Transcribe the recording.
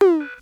Boom.